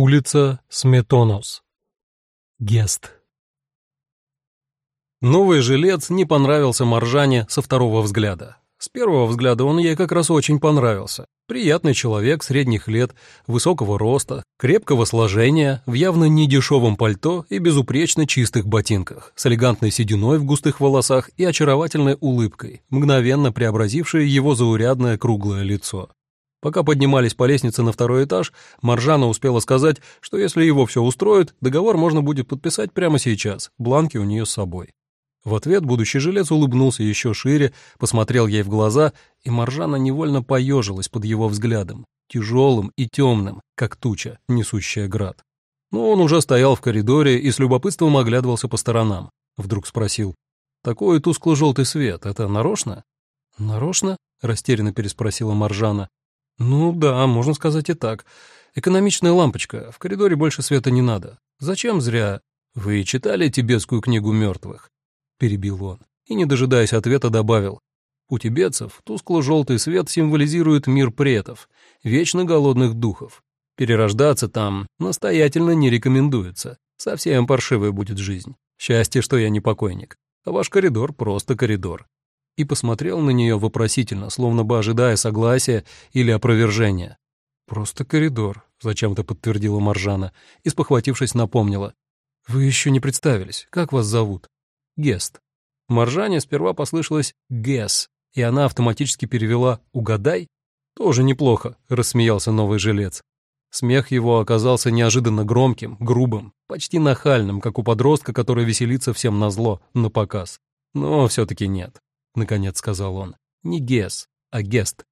Улица Сметонос. Гест. Новый жилец не понравился Маржане со второго взгляда. С первого взгляда он ей как раз очень понравился. Приятный человек средних лет, высокого роста, крепкого сложения, в явно недешевом пальто и безупречно чистых ботинках, с элегантной сединой в густых волосах и очаровательной улыбкой, мгновенно преобразившей его заурядное круглое лицо. Пока поднимались по лестнице на второй этаж, Маржана успела сказать, что если его все устроит, договор можно будет подписать прямо сейчас, бланки у нее с собой. В ответ будущий жилец улыбнулся еще шире, посмотрел ей в глаза, и Маржана невольно поежилась под его взглядом, тяжелым и темным, как туча, несущая град. Но он уже стоял в коридоре и с любопытством оглядывался по сторонам. Вдруг спросил, «Такой тускло-желтый свет, это нарочно?» «Нарочно?» — растерянно переспросила Маржана. «Ну да, можно сказать и так. Экономичная лампочка, в коридоре больше света не надо. Зачем зря...» «Вы читали тибетскую книгу мертвых?» — перебил он. И, не дожидаясь ответа, добавил. «У тибетцев тускло-желтый свет символизирует мир претов, вечно голодных духов. Перерождаться там настоятельно не рекомендуется. Совсем паршивая будет жизнь. Счастье, что я не покойник. А ваш коридор просто коридор и посмотрел на нее вопросительно, словно бы ожидая согласия или опровержения. «Просто коридор», — зачем-то подтвердила Маржана и, спохватившись, напомнила. «Вы еще не представились. Как вас зовут?» «Гест». Маржане сперва послышалось «гес», и она автоматически перевела «угадай». «Тоже неплохо», — рассмеялся новый жилец. Смех его оказался неожиданно громким, грубым, почти нахальным, как у подростка, который веселится всем назло, на показ. Но все-таки нет наконец сказал он. Не Гес, а Гест.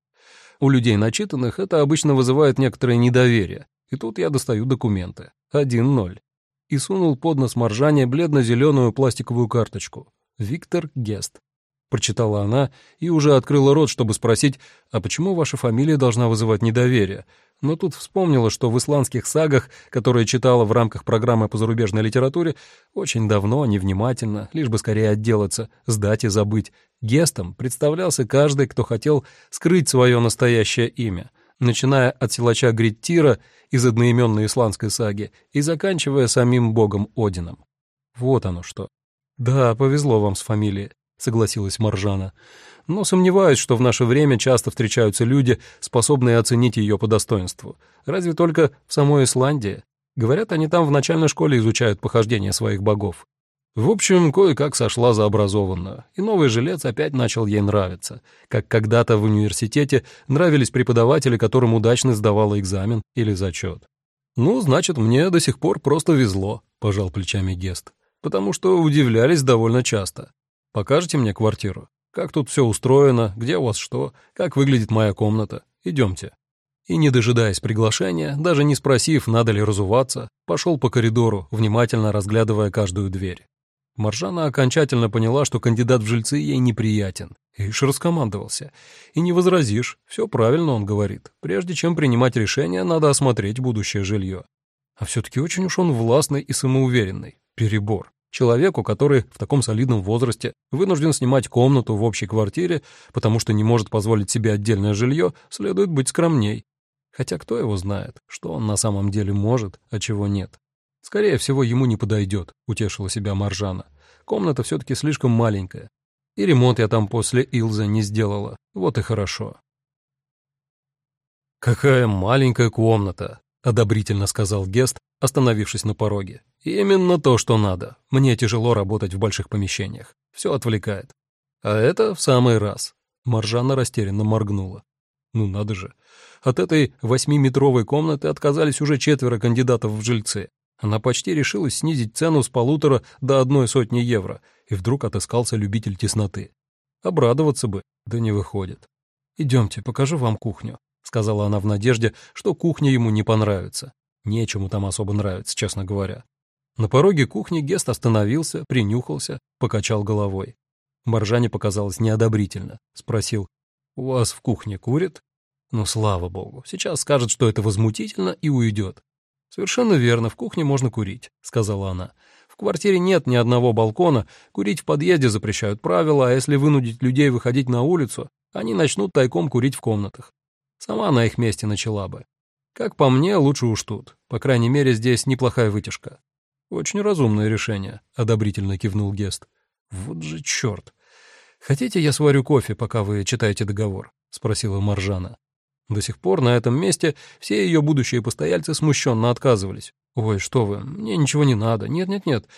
У людей начитанных это обычно вызывает некоторое недоверие. И тут я достаю документы. Один ноль. И сунул под нос Маржане бледно-зеленую пластиковую карточку. Виктор Гест. Прочитала она и уже открыла рот, чтобы спросить, а почему ваша фамилия должна вызывать недоверие? но тут вспомнила, что в исландских сагах, которые читала в рамках программы по зарубежной литературе, очень давно, невнимательно, лишь бы скорее отделаться, сдать и забыть, гестом представлялся каждый, кто хотел скрыть свое настоящее имя, начиная от силача Гриттира из одноименной исландской саги и заканчивая самим богом Одином. Вот оно что. Да, повезло вам с фамилией, согласилась Маржана но сомневаюсь, что в наше время часто встречаются люди, способные оценить ее по достоинству. Разве только в самой Исландии. Говорят, они там в начальной школе изучают похождения своих богов. В общем, кое-как сошла за образованную, и новый жилец опять начал ей нравиться, как когда-то в университете нравились преподаватели, которым удачно сдавала экзамен или зачет. «Ну, значит, мне до сих пор просто везло», — пожал плечами Гест, «потому что удивлялись довольно часто. Покажете мне квартиру?» Как тут все устроено, где у вас что, как выглядит моя комната. Идемте». И, не дожидаясь приглашения, даже не спросив, надо ли разуваться, пошел по коридору, внимательно разглядывая каждую дверь. Маржана окончательно поняла, что кандидат в жильцы ей неприятен. Ишь раскомандовался. И не возразишь, все правильно он говорит. Прежде чем принимать решение, надо осмотреть будущее жилье. А все-таки очень уж он властный и самоуверенный. Перебор. Человеку, который в таком солидном возрасте вынужден снимать комнату в общей квартире, потому что не может позволить себе отдельное жилье, следует быть скромней. Хотя кто его знает, что он на самом деле может, а чего нет. Скорее всего, ему не подойдет, утешила себя Маржана. Комната все-таки слишком маленькая. И ремонт я там после Илза не сделала. Вот и хорошо. «Какая маленькая комната!» — одобрительно сказал Гест, остановившись на пороге. «Именно то, что надо. Мне тяжело работать в больших помещениях. Все отвлекает. А это в самый раз». Маржана растерянно моргнула. «Ну надо же. От этой восьмиметровой комнаты отказались уже четверо кандидатов в жильцы. Она почти решилась снизить цену с полутора до одной сотни евро, и вдруг отыскался любитель тесноты. Обрадоваться бы, да не выходит. «Идемте, покажу вам кухню», — сказала она в надежде, что кухня ему не понравится. Нечему там особо нравится, честно говоря. На пороге кухни Гест остановился, принюхался, покачал головой. Маржане показалось неодобрительно. Спросил, «У вас в кухне курят?» «Ну, слава богу, сейчас скажет, что это возмутительно, и уйдет». «Совершенно верно, в кухне можно курить», — сказала она. «В квартире нет ни одного балкона, курить в подъезде запрещают правила, а если вынудить людей выходить на улицу, они начнут тайком курить в комнатах. Сама на их месте начала бы. Как по мне, лучше уж тут. По крайней мере, здесь неплохая вытяжка. Очень разумное решение, одобрительно кивнул Гест. Вот же черт. Хотите, я сварю кофе, пока вы читаете договор? спросила Маржана. До сих пор на этом месте все ее будущие постояльцы смущенно отказывались. «Ой, что вы, мне ничего не надо, нет-нет-нет».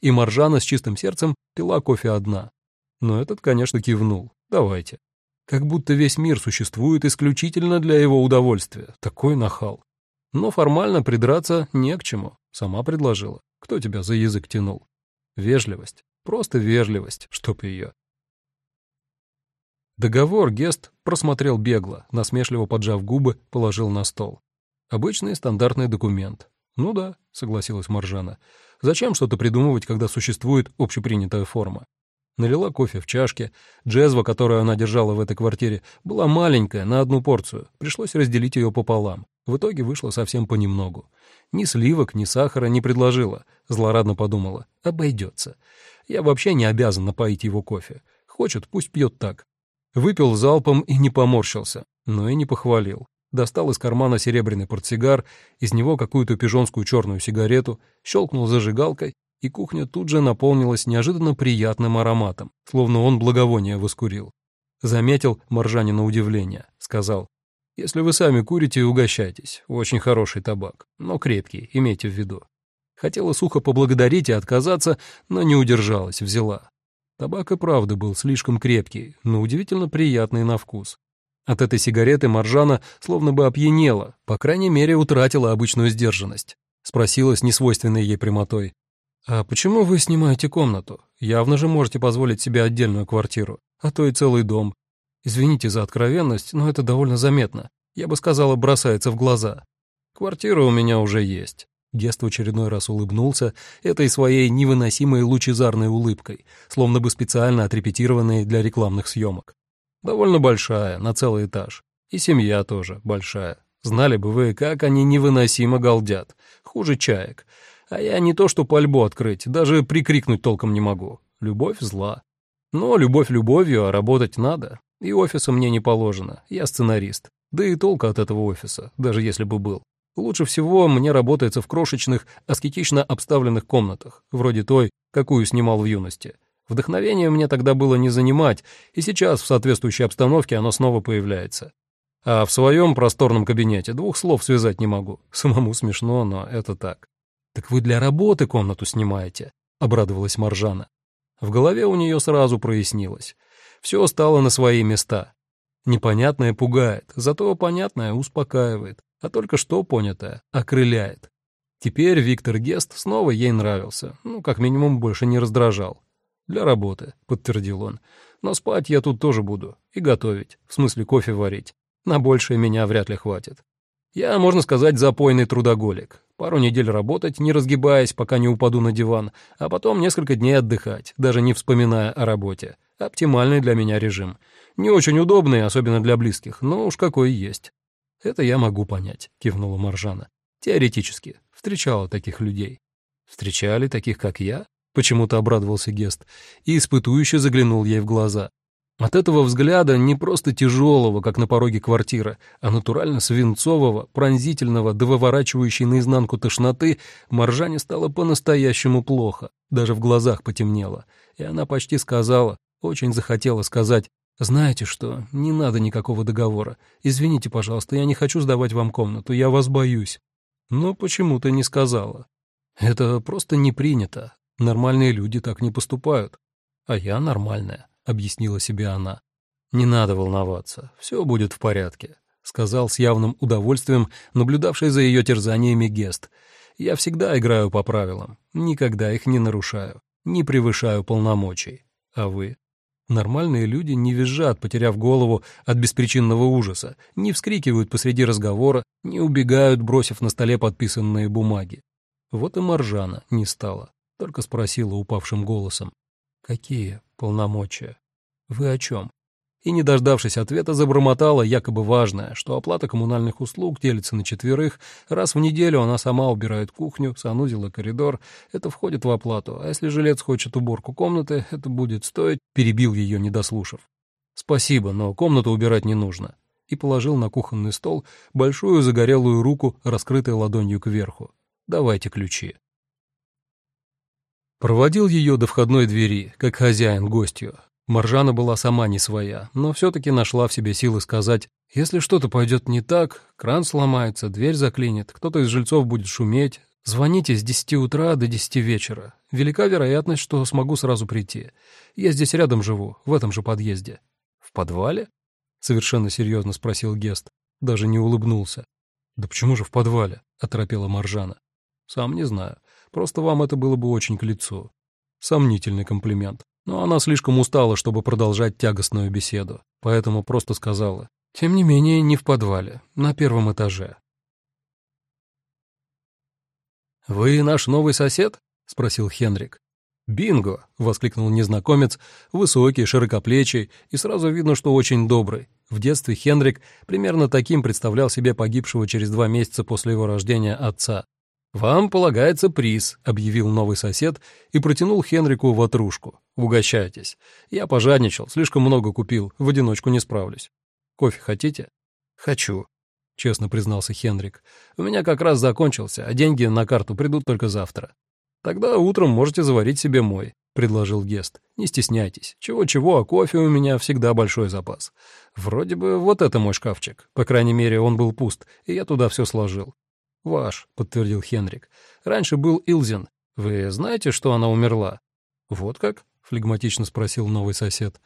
И Маржана с чистым сердцем пила кофе одна. Но этот, конечно, кивнул. «Давайте». Как будто весь мир существует исключительно для его удовольствия. Такой нахал. Но формально придраться не к чему. Сама предложила. Кто тебя за язык тянул? Вежливость. Просто вежливость, чтоб ее. Договор Гест просмотрел бегло, насмешливо поджав губы, положил на стол. Обычный стандартный документ. «Ну да», — согласилась Маржана. «Зачем что-то придумывать, когда существует общепринятая форма?» Налила кофе в чашке. Джезва, которую она держала в этой квартире, была маленькая, на одну порцию. Пришлось разделить ее пополам. В итоге вышло совсем понемногу. Ни сливок, ни сахара не предложила. Злорадно подумала. Обойдется. Я вообще не обязан напоить его кофе. Хочет, пусть пьет так. Выпил залпом и не поморщился, но и не похвалил. Достал из кармана серебряный портсигар, из него какую-то пижонскую черную сигарету, щелкнул зажигалкой, и кухня тут же наполнилась неожиданно приятным ароматом, словно он благовоние воскурил. Заметил Маржанина удивление, сказал, «Если вы сами курите, угощайтесь, очень хороший табак, но крепкий, имейте в виду». Хотела сухо поблагодарить и отказаться, но не удержалась, взяла. Табак и правда был слишком крепкий, но удивительно приятный на вкус. От этой сигареты Маржана словно бы опьянела, по крайней мере, утратила обычную сдержанность. Спросила с несвойственной ей прямотой. «А почему вы снимаете комнату? Явно же можете позволить себе отдельную квартиру, а то и целый дом. Извините за откровенность, но это довольно заметно. Я бы сказала, бросается в глаза. Квартира у меня уже есть. Гест в очередной раз улыбнулся этой своей невыносимой лучезарной улыбкой, словно бы специально отрепетированной для рекламных съемок. Довольно большая, на целый этаж. И семья тоже большая. Знали бы вы, как они невыносимо галдят. Хуже чаек. А я не то что пальбу открыть, даже прикрикнуть толком не могу. Любовь зла. Но любовь любовью, а работать надо. И офиса мне не положено. Я сценарист. Да и толка от этого офиса, даже если бы был. Лучше всего мне работается в крошечных, аскетично обставленных комнатах, вроде той, какую снимал в юности. Вдохновение мне тогда было не занимать, и сейчас в соответствующей обстановке оно снова появляется. А в своем просторном кабинете двух слов связать не могу. Самому смешно, но это так. «Так вы для работы комнату снимаете?» — обрадовалась Маржана. В голове у нее сразу прояснилось. Все стало на свои места. Непонятное пугает, зато понятное успокаивает а только что понятое окрыляет. Теперь Виктор Гест снова ей нравился, ну, как минимум, больше не раздражал. «Для работы», — подтвердил он. «Но спать я тут тоже буду. И готовить, в смысле кофе варить. На большее меня вряд ли хватит. Я, можно сказать, запойный трудоголик. Пару недель работать, не разгибаясь, пока не упаду на диван, а потом несколько дней отдыхать, даже не вспоминая о работе. Оптимальный для меня режим. Не очень удобный, особенно для близких, но уж какой есть. «Это я могу понять», — кивнула Маржана. «Теоретически. Встречала таких людей». «Встречали таких, как я?» — почему-то обрадовался Гест и испытующе заглянул ей в глаза. От этого взгляда не просто тяжелого, как на пороге квартиры, а натурально свинцового, пронзительного, до выворачивающей наизнанку тошноты, Маржане стало по-настоящему плохо, даже в глазах потемнело, и она почти сказала, очень захотела сказать «Знаете что, не надо никакого договора. Извините, пожалуйста, я не хочу сдавать вам комнату, я вас боюсь». Но почему-то не сказала. «Это просто не принято. Нормальные люди так не поступают. А я нормальная», — объяснила себе она. «Не надо волноваться, все будет в порядке», — сказал с явным удовольствием наблюдавший за ее терзаниями Гест. «Я всегда играю по правилам, никогда их не нарушаю, не превышаю полномочий. А вы?» Нормальные люди не визжат, потеряв голову от беспричинного ужаса, не вскрикивают посреди разговора, не убегают, бросив на столе подписанные бумаги. Вот и Маржана не стала, только спросила упавшим голосом. «Какие полномочия? Вы о чем?» И, не дождавшись ответа, забормотала якобы важное, что оплата коммунальных услуг делится на четверых, раз в неделю она сама убирает кухню, санузел и коридор, это входит в оплату, а если жилец хочет уборку комнаты, это будет стоить, перебил ее, не дослушав. «Спасибо, но комнату убирать не нужно». и положил на кухонный стол большую загорелую руку, раскрытой ладонью кверху. «Давайте ключи». Проводил ее до входной двери, как хозяин гостью. Маржана была сама не своя, но все-таки нашла в себе силы сказать, если что-то пойдет не так, кран сломается, дверь заклинит, кто-то из жильцов будет шуметь, звоните с десяти утра до десяти вечера. Велика вероятность, что смогу сразу прийти. Я здесь рядом живу, в этом же подъезде. В подвале? Совершенно серьезно спросил Гест. Даже не улыбнулся. Да почему же в подвале? Оторопела Маржана. Сам не знаю. Просто вам это было бы очень к лицу. Сомнительный комплимент. Но она слишком устала, чтобы продолжать тягостную беседу, поэтому просто сказала. Тем не менее, не в подвале, на первом этаже. «Вы наш новый сосед?» — спросил Хенрик. «Бинго!» — воскликнул незнакомец, высокий, широкоплечий, и сразу видно, что очень добрый. В детстве Хенрик примерно таким представлял себе погибшего через два месяца после его рождения отца. «Вам полагается приз», — объявил новый сосед и протянул Хенрику ватрушку. «Угощайтесь. Я пожадничал, слишком много купил, в одиночку не справлюсь. Кофе хотите?» «Хочу», — честно признался Хенрик. «У меня как раз закончился, а деньги на карту придут только завтра». «Тогда утром можете заварить себе мой», — предложил Гест. «Не стесняйтесь. Чего-чего, а кофе у меня всегда большой запас. Вроде бы вот это мой шкафчик. По крайней мере, он был пуст, и я туда все сложил. «Ваш», — подтвердил Хенрик. «Раньше был Илзен. Вы знаете, что она умерла?» «Вот как?» — флегматично спросил новый сосед.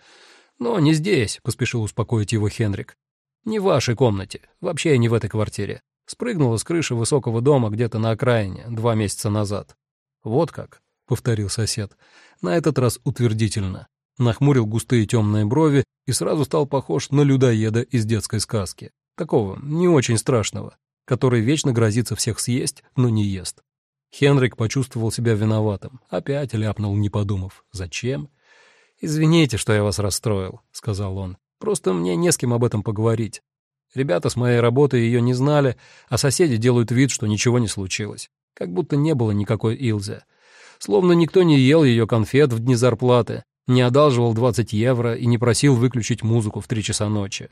«Но не здесь», — поспешил успокоить его Хенрик. «Не в вашей комнате. Вообще не в этой квартире. Спрыгнула с крыши высокого дома где-то на окраине два месяца назад». «Вот как?» — повторил сосед. На этот раз утвердительно. Нахмурил густые темные брови и сразу стал похож на людоеда из детской сказки. Такого, не очень страшного который вечно грозится всех съесть, но не ест. Хенрик почувствовал себя виноватым. Опять ляпнул, не подумав. «Зачем?» «Извините, что я вас расстроил», — сказал он. «Просто мне не с кем об этом поговорить. Ребята с моей работы ее не знали, а соседи делают вид, что ничего не случилось. Как будто не было никакой Илзе. Словно никто не ел ее конфет в дни зарплаты, не одалживал 20 евро и не просил выключить музыку в три часа ночи.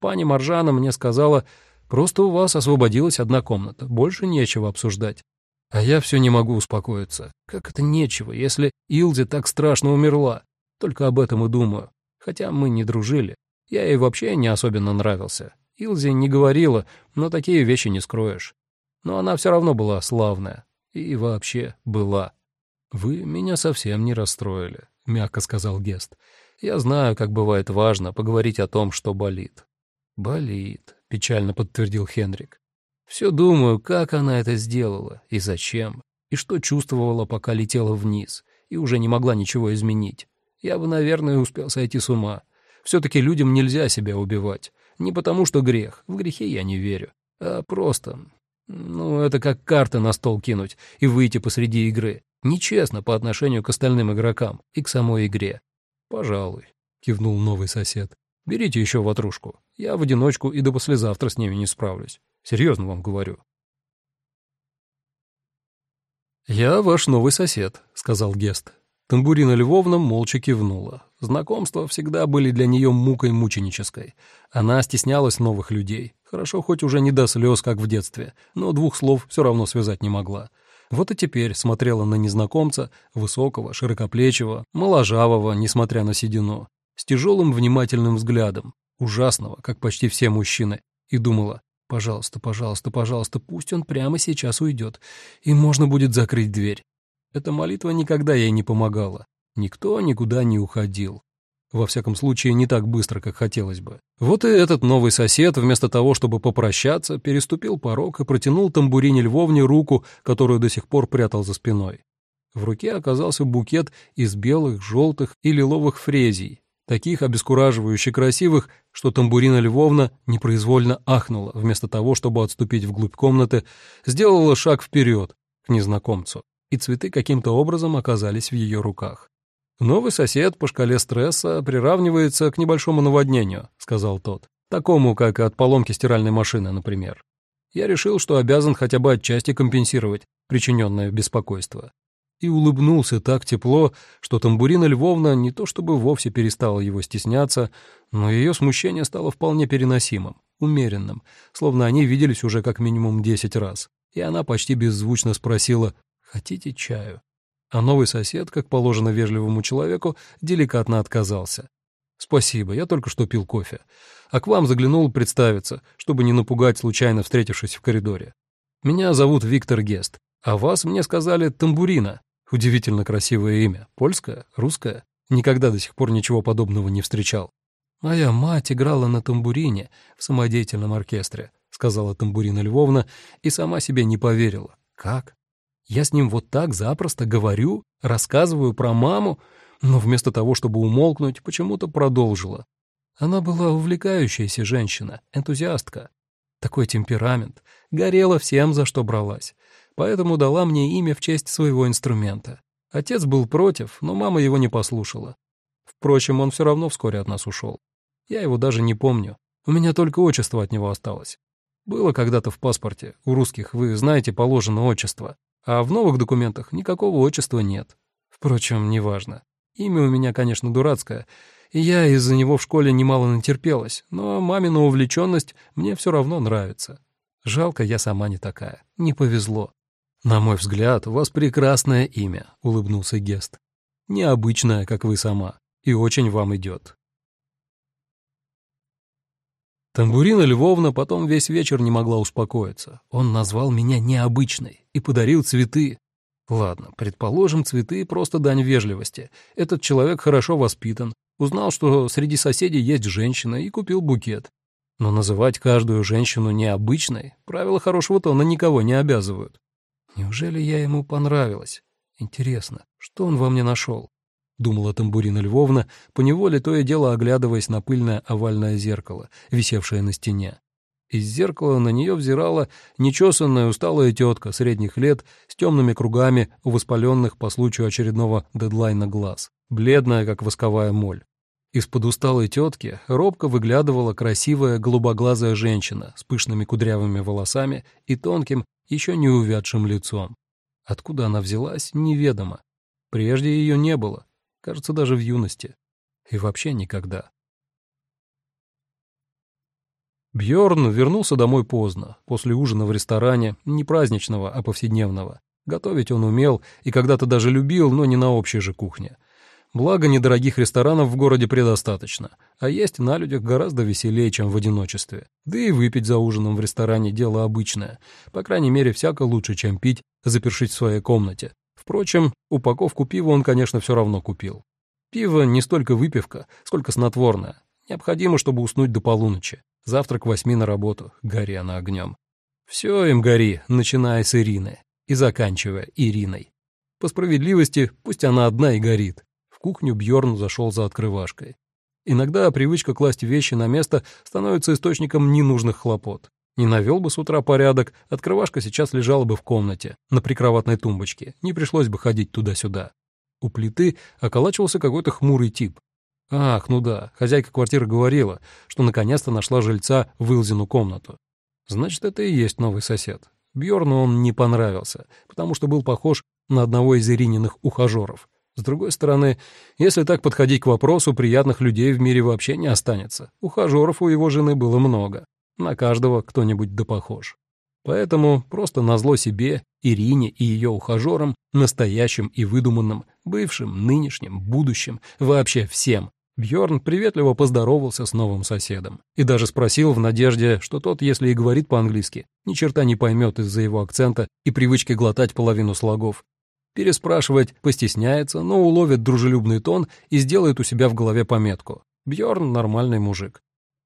Пани Маржана мне сказала, Просто у вас освободилась одна комната, больше нечего обсуждать. А я все не могу успокоиться. Как это нечего, если Илзе так страшно умерла? Только об этом и думаю. Хотя мы не дружили. Я ей вообще не особенно нравился. Илзе не говорила, но такие вещи не скроешь. Но она все равно была славная. И вообще была. «Вы меня совсем не расстроили», — мягко сказал Гест. «Я знаю, как бывает важно поговорить о том, что болит». «Болит», — печально подтвердил Хенрик. «Все думаю, как она это сделала и зачем, и что чувствовала, пока летела вниз, и уже не могла ничего изменить. Я бы, наверное, успел сойти с ума. Все-таки людям нельзя себя убивать. Не потому, что грех, в грехе я не верю, а просто... Ну, это как карты на стол кинуть и выйти посреди игры. Нечестно по отношению к остальным игрокам и к самой игре. «Пожалуй», — кивнул новый сосед. Берите еще ватрушку. Я в одиночку и до послезавтра с ними не справлюсь. Серьезно вам говорю. «Я ваш новый сосед», — сказал Гест. Тамбурина Львовна молча кивнула. Знакомства всегда были для нее мукой мученической. Она стеснялась новых людей. Хорошо, хоть уже не до слез, как в детстве, но двух слов все равно связать не могла. Вот и теперь смотрела на незнакомца, высокого, широкоплечего, моложавого, несмотря на седину с тяжелым внимательным взглядом, ужасного, как почти все мужчины, и думала, пожалуйста, пожалуйста, пожалуйста, пусть он прямо сейчас уйдет, и можно будет закрыть дверь. Эта молитва никогда ей не помогала. Никто никуда не уходил. Во всяком случае, не так быстро, как хотелось бы. Вот и этот новый сосед, вместо того, чтобы попрощаться, переступил порог и протянул тамбурине Львовне руку, которую до сих пор прятал за спиной. В руке оказался букет из белых, желтых и лиловых фрезий, таких обескураживающе красивых, что тамбурина Львовна непроизвольно ахнула, вместо того, чтобы отступить вглубь комнаты, сделала шаг вперед к незнакомцу, и цветы каким-то образом оказались в ее руках. «Новый сосед по шкале стресса приравнивается к небольшому наводнению», — сказал тот, «такому, как от поломки стиральной машины, например. Я решил, что обязан хотя бы отчасти компенсировать причиненное беспокойство и улыбнулся так тепло, что тамбурина Львовна не то чтобы вовсе перестала его стесняться, но ее смущение стало вполне переносимым. умеренным, словно они виделись уже как минимум десять раз. И она почти беззвучно спросила «Хотите чаю?». А новый сосед, как положено вежливому человеку, деликатно отказался. «Спасибо, я только что пил кофе. А к вам заглянул представиться, чтобы не напугать, случайно встретившись в коридоре. Меня зовут Виктор Гест, а вас мне сказали Тамбурина. Удивительно красивое имя. Польское? Русское? Никогда до сих пор ничего подобного не встречал. «Моя мать играла на тамбурине в самодеятельном оркестре», — сказала Тамбурина Львовна и сама себе не поверила. «Как? Я с ним вот так запросто говорю, рассказываю про маму, но вместо того, чтобы умолкнуть, почему-то продолжила. Она была увлекающаяся женщина, энтузиастка. Такой темперамент, горела всем, за что бралась, поэтому дала мне имя в честь своего инструмента. Отец был против, но мама его не послушала. Впрочем, он все равно вскоре от нас ушел. Я его даже не помню. У меня только отчество от него осталось. Было когда-то в паспорте. У русских, вы знаете, положено отчество. А в новых документах никакого отчества нет. Впрочем, неважно. Имя у меня, конечно, дурацкое, и я из-за него в школе немало натерпелась, но мамина увлеченность мне все равно нравится. Жалко, я сама не такая. Не повезло. «На мой взгляд, у вас прекрасное имя», — улыбнулся Гест. «Необычное, как вы сама, и очень вам идет». Тамбурина Львовна потом весь вечер не могла успокоиться. Он назвал меня необычной и подарил цветы. Ладно, предположим, цветы — просто дань вежливости. Этот человек хорошо воспитан, узнал, что среди соседей есть женщина, и купил букет. Но называть каждую женщину необычной правила хорошего тона никого не обязывают. Неужели я ему понравилась? Интересно, что он во мне нашел? Думала Тамбурина Львовна, поневоле то и дело оглядываясь на пыльное овальное зеркало, висевшее на стене. Из зеркала на нее взирала нечесанная усталая тетка средних лет с темными кругами у воспаленных по случаю очередного дедлайна глаз, бледная, как восковая моль. Из-под усталой тетки робко выглядывала красивая голубоглазая женщина с пышными кудрявыми волосами и тонким, еще не увядшим лицом. Откуда она взялась, неведомо. Прежде ее не было, кажется, даже в юности. И вообще никогда. Бьорн вернулся домой поздно, после ужина в ресторане, не праздничного, а повседневного. Готовить он умел и когда-то даже любил, но не на общей же кухне. Благо, недорогих ресторанов в городе предостаточно, а есть на людях гораздо веселее, чем в одиночестве. Да и выпить за ужином в ресторане – дело обычное. По крайней мере, всяко лучше, чем пить, запершись в своей комнате. Впрочем, упаковку пива он, конечно, все равно купил. Пиво не столько выпивка, сколько снотворное. Необходимо, чтобы уснуть до полуночи. Завтра к восьми на работу, гори она огнем. Все им гори, начиная с Ирины и заканчивая Ириной. По справедливости, пусть она одна и горит кухню Бьорн зашел за открывашкой. Иногда привычка класть вещи на место становится источником ненужных хлопот. Не навел бы с утра порядок, открывашка сейчас лежала бы в комнате, на прикроватной тумбочке, не пришлось бы ходить туда-сюда. У плиты околачивался какой-то хмурый тип. Ах, ну да, хозяйка квартиры говорила, что наконец-то нашла жильца в Илзину комнату. Значит, это и есть новый сосед. Бьорну он не понравился, потому что был похож на одного из Ирининых ухажеров. С другой стороны, если так подходить к вопросу, приятных людей в мире вообще не останется. Ухажеров у его жены было много. На каждого кто-нибудь да похож. Поэтому просто назло себе, Ирине и ее ухажерам, настоящим и выдуманным, бывшим, нынешним, будущим, вообще всем, Бьорн приветливо поздоровался с новым соседом и даже спросил в надежде, что тот, если и говорит по-английски, ни черта не поймет из-за его акцента и привычки глотать половину слогов, Переспрашивать постесняется, но уловит дружелюбный тон и сделает у себя в голове пометку. Бьорн нормальный мужик.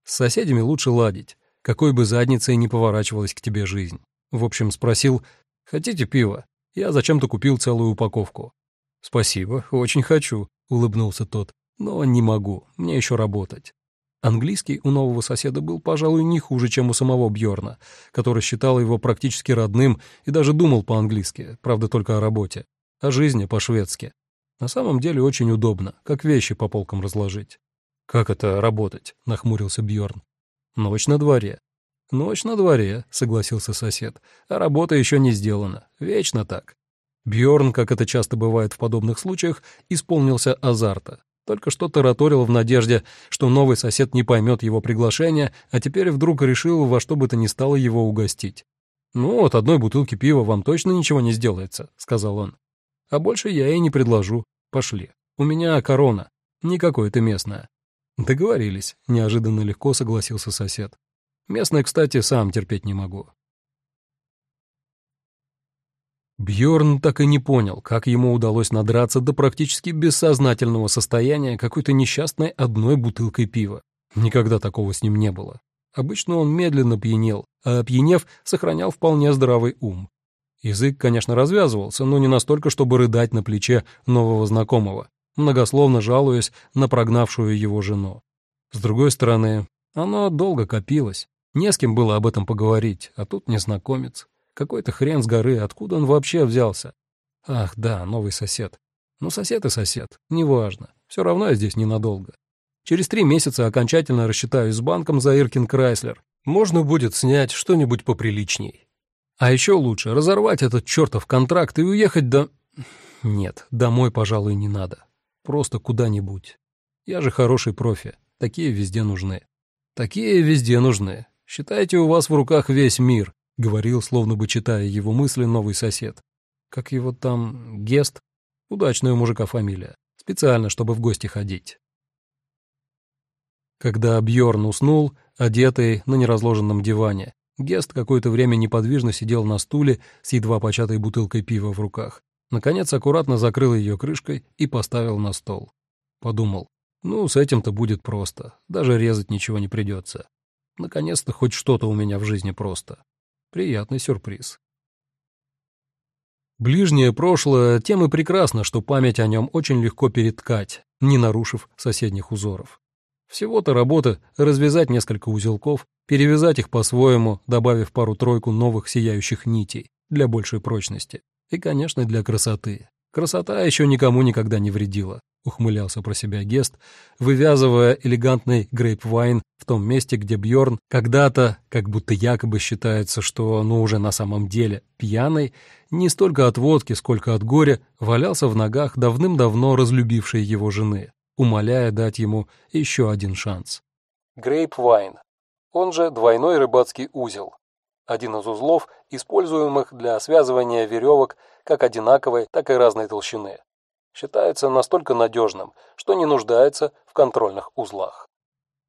С соседями лучше ладить, какой бы задницей ни поворачивалась к тебе жизнь. В общем, спросил, хотите пива? Я зачем-то купил целую упаковку. Спасибо, очень хочу, улыбнулся тот. Но не могу, мне еще работать. Английский у нового соседа был, пожалуй, не хуже, чем у самого Бьорна, который считал его практически родным и даже думал по-английски, правда, только о работе о жизни по-шведски. На самом деле очень удобно, как вещи по полкам разложить. «Как это работать?» — нахмурился Бьорн. «Ночь на дворе». «Ночь на дворе», — согласился сосед, «а работа еще не сделана. Вечно так». Бьорн, как это часто бывает в подобных случаях, исполнился азарта. Только что тараторил в надежде, что новый сосед не поймет его приглашения, а теперь вдруг решил во что бы то ни стало его угостить. «Ну, от одной бутылки пива вам точно ничего не сделается», — сказал он. «А больше я и не предложу. Пошли. У меня корона. Не какое-то местное». «Договорились», — неожиданно легко согласился сосед. «Местное, кстати, сам терпеть не могу. Бьорн так и не понял, как ему удалось надраться до практически бессознательного состояния какой-то несчастной одной бутылкой пива. Никогда такого с ним не было. Обычно он медленно пьянел, а опьянев, сохранял вполне здравый ум. Язык, конечно, развязывался, но не настолько, чтобы рыдать на плече нового знакомого, многословно жалуясь на прогнавшую его жену. С другой стороны, оно долго копилось, не с кем было об этом поговорить, а тут незнакомец. Какой-то хрен с горы, откуда он вообще взялся? Ах, да, новый сосед. Ну, сосед и сосед, неважно. Все равно я здесь ненадолго. Через три месяца окончательно рассчитаюсь с банком за Иркин Крайслер. Можно будет снять что-нибудь поприличней. А еще лучше разорвать этот чертов контракт и уехать до... Нет, домой, пожалуй, не надо. Просто куда-нибудь. Я же хороший профи. Такие везде нужны. Такие везде нужны. Считайте, у вас в руках весь мир. — говорил, словно бы читая его мысли, новый сосед. «Как его там... Гест? Удачная у мужика фамилия. Специально, чтобы в гости ходить». Когда Бьорн уснул, одетый на неразложенном диване, Гест какое-то время неподвижно сидел на стуле с едва початой бутылкой пива в руках. Наконец аккуратно закрыл ее крышкой и поставил на стол. Подумал, ну, с этим-то будет просто, даже резать ничего не придется. Наконец-то хоть что-то у меня в жизни просто. Приятный сюрприз. Ближнее прошлое тем и прекрасно, что память о нем очень легко переткать, не нарушив соседних узоров. Всего-то работа — развязать несколько узелков, перевязать их по-своему, добавив пару-тройку новых сияющих нитей для большей прочности. И, конечно, для красоты. Красота еще никому никогда не вредила. — ухмылялся про себя Гест, вывязывая элегантный грейпвайн в том месте, где Бьорн когда-то, как будто якобы считается, что ну уже на самом деле пьяный, не столько от водки, сколько от горя, валялся в ногах давным-давно разлюбившей его жены, умоляя дать ему еще один шанс. Грейпвайн, он же двойной рыбацкий узел, один из узлов, используемых для связывания веревок как одинаковой, так и разной толщины считается настолько надежным, что не нуждается в контрольных узлах.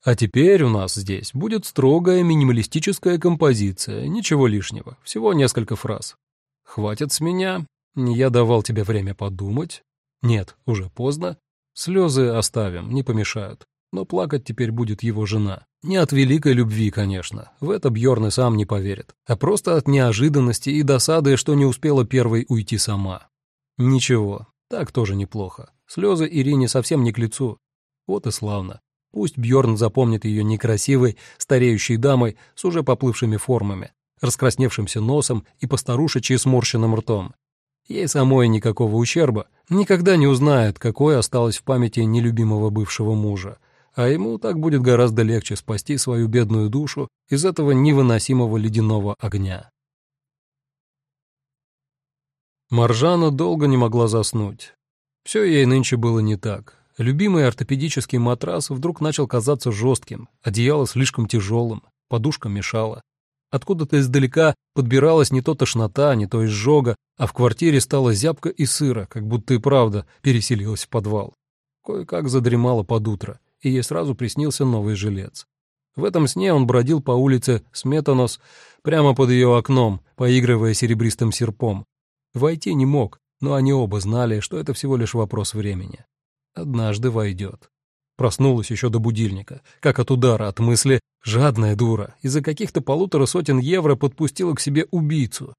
А теперь у нас здесь будет строгая минималистическая композиция, ничего лишнего, всего несколько фраз. «Хватит с меня», «Я давал тебе время подумать», «Нет, уже поздно», «Слезы оставим, не помешают». Но плакать теперь будет его жена. Не от великой любви, конечно, в это Бьорн и сам не поверит, а просто от неожиданности и досады, что не успела первой уйти сама. Ничего, так тоже неплохо. Слезы Ирине совсем не к лицу. Вот и славно. Пусть Бьорн запомнит ее некрасивой, стареющей дамой с уже поплывшими формами, раскрасневшимся носом и постарушечьи сморщенным ртом. Ей самой никакого ущерба, никогда не узнает, какое осталось в памяти нелюбимого бывшего мужа, а ему так будет гораздо легче спасти свою бедную душу из этого невыносимого ледяного огня. Маржана долго не могла заснуть. Все ей нынче было не так. Любимый ортопедический матрас вдруг начал казаться жестким, одеяло слишком тяжелым, подушка мешала. Откуда-то издалека подбиралась не то тошнота, не то изжога, а в квартире стало зябко и сыро, как будто и правда переселилась в подвал. Кое-как задремала под утро, и ей сразу приснился новый жилец. В этом сне он бродил по улице Сметанос прямо под ее окном, поигрывая серебристым серпом, Войти не мог, но они оба знали, что это всего лишь вопрос времени. Однажды войдет. Проснулась еще до будильника, как от удара, от мысли «жадная дура» из-за каких-то полутора сотен евро подпустила к себе убийцу.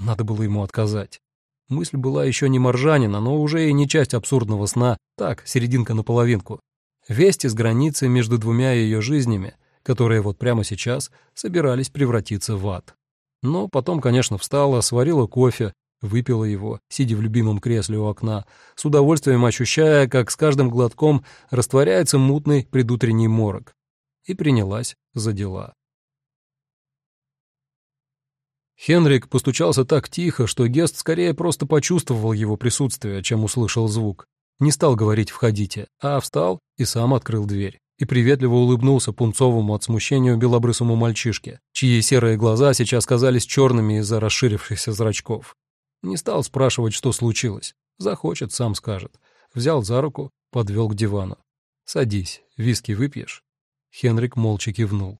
Надо было ему отказать. Мысль была еще не моржанина, но уже и не часть абсурдного сна, так, серединка наполовинку. Вести с границы между двумя ее жизнями, которые вот прямо сейчас собирались превратиться в ад. Но потом, конечно, встала, сварила кофе, Выпила его, сидя в любимом кресле у окна, с удовольствием ощущая, как с каждым глотком растворяется мутный предутренний морок. И принялась за дела. Хенрик постучался так тихо, что Гест скорее просто почувствовал его присутствие, чем услышал звук. Не стал говорить «входите», а встал и сам открыл дверь. И приветливо улыбнулся пунцовому от смущения белобрысому мальчишке, чьи серые глаза сейчас казались черными из-за расширившихся зрачков. Не стал спрашивать, что случилось. Захочет, сам скажет. Взял за руку, подвел к дивану. «Садись, виски выпьешь?» Хенрик молча кивнул.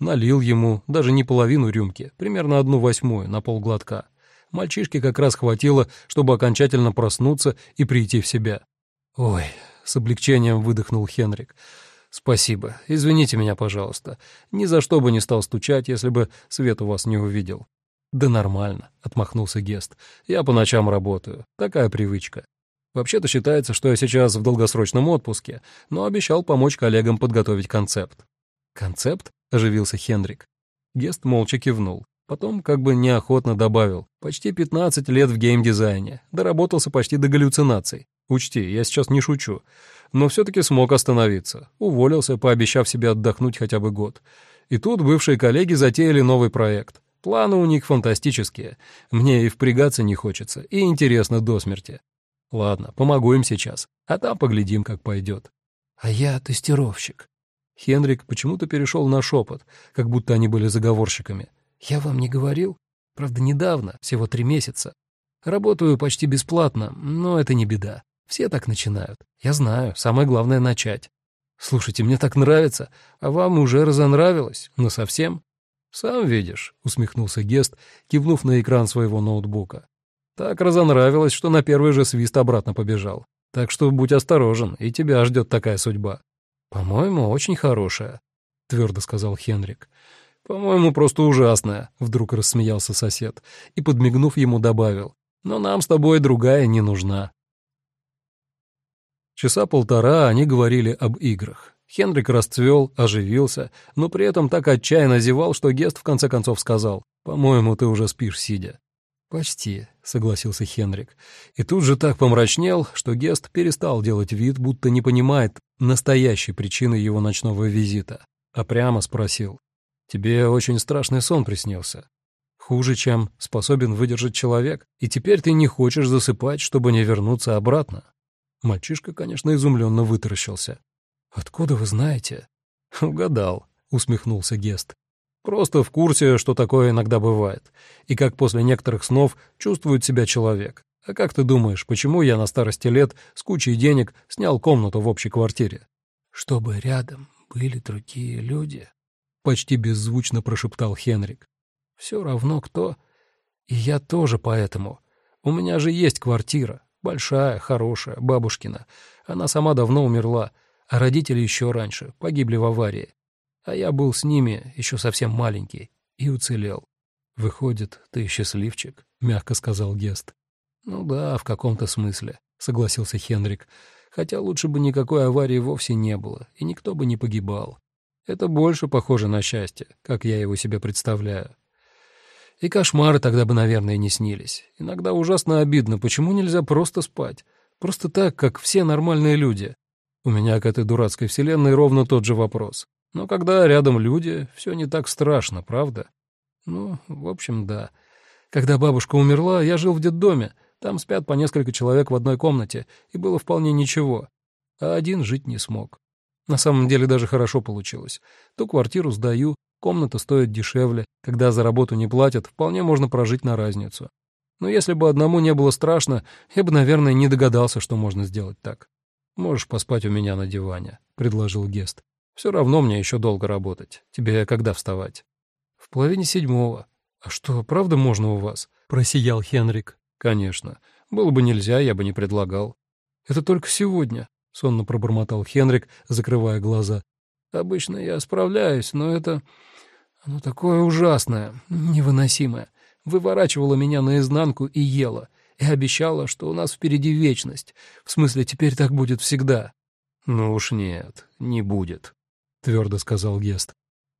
Налил ему даже не половину рюмки, примерно одну восьмую, на полглотка. Мальчишке как раз хватило, чтобы окончательно проснуться и прийти в себя. «Ой», — с облегчением выдохнул Хенрик, — «спасибо. Извините меня, пожалуйста. Ни за что бы не стал стучать, если бы Свет у вас не увидел». «Да нормально», — отмахнулся Гест. «Я по ночам работаю. Такая привычка. Вообще-то считается, что я сейчас в долгосрочном отпуске, но обещал помочь коллегам подготовить концепт». «Концепт?» — оживился Хендрик. Гест молча кивнул. Потом как бы неохотно добавил. «Почти 15 лет в геймдизайне. Доработался почти до галлюцинаций. Учти, я сейчас не шучу. Но все-таки смог остановиться. Уволился, пообещав себе отдохнуть хотя бы год. И тут бывшие коллеги затеяли новый проект. Планы у них фантастические. Мне и впрягаться не хочется, и интересно до смерти. Ладно, помогу им сейчас, а там поглядим, как пойдет. А я тестировщик. Хенрик почему-то перешел на шепот, как будто они были заговорщиками. Я вам не говорил? Правда, недавно, всего три месяца. Работаю почти бесплатно, но это не беда. Все так начинают. Я знаю, самое главное — начать. Слушайте, мне так нравится, а вам уже разонравилось, но совсем? Сам видишь, — усмехнулся Гест, кивнув на экран своего ноутбука. Так разонравилось, что на первый же свист обратно побежал. Так что будь осторожен, и тебя ждет такая судьба. По-моему, очень хорошая, — твердо сказал Хенрик. «По-моему, просто ужасная», — вдруг рассмеялся сосед и, подмигнув ему, добавил. «Но нам с тобой другая не нужна». Часа полтора они говорили об играх. Хенрик расцвел, оживился, но при этом так отчаянно зевал, что Гест в конце концов сказал, «По-моему, ты уже спишь сидя». «Почти», — согласился Хенрик. И тут же так помрачнел, что Гест перестал делать вид, будто не понимает настоящей причины его ночного визита, а прямо спросил. «Тебе очень страшный сон приснился. Хуже, чем способен выдержать человек, и теперь ты не хочешь засыпать, чтобы не вернуться обратно». Мальчишка, конечно, изумленно вытаращился. «Откуда вы знаете?» «Угадал», — усмехнулся Гест. Просто в курсе, что такое иногда бывает, и как после некоторых снов чувствует себя человек. А как ты думаешь, почему я на старости лет с кучей денег снял комнату в общей квартире? Чтобы рядом были другие люди, почти беззвучно прошептал Хенрик. Все равно кто. И я тоже поэтому. У меня же есть квартира, большая, хорошая, бабушкина. Она сама давно умерла, а родители еще раньше погибли в аварии. А я был с ними еще совсем маленький и уцелел. «Выходит, ты счастливчик», — мягко сказал Гест. «Ну да, в каком-то смысле», — согласился Хенрик. «Хотя лучше бы никакой аварии вовсе не было, и никто бы не погибал. Это больше похоже на счастье, как я его себе представляю. И кошмары тогда бы, наверное, не снились. Иногда ужасно обидно, почему нельзя просто спать? Просто так, как все нормальные люди. У меня к этой дурацкой вселенной ровно тот же вопрос. Но когда рядом люди, все не так страшно, правда? Ну, в общем, да. Когда бабушка умерла, я жил в детдоме. Там спят по несколько человек в одной комнате, и было вполне ничего. А один жить не смог. На самом деле даже хорошо получилось. Ту квартиру сдаю, комната стоит дешевле. Когда за работу не платят, вполне можно прожить на разницу. Но если бы одному не было страшно, я бы, наверное, не догадался, что можно сделать так. «Можешь поспать у меня на диване», — предложил Гест. Все равно мне еще долго работать. Тебе когда вставать? В половине седьмого. А что, правда можно у вас? Просиял Хенрик. Конечно. Было бы нельзя, я бы не предлагал. Это только сегодня, сонно пробормотал Хенрик, закрывая глаза. Обычно я справляюсь, но это... Оно такое ужасное, невыносимое. Выворачивало меня наизнанку и ела. И обещала, что у нас впереди вечность. В смысле, теперь так будет всегда. Ну уж нет, не будет. — твердо сказал Гест.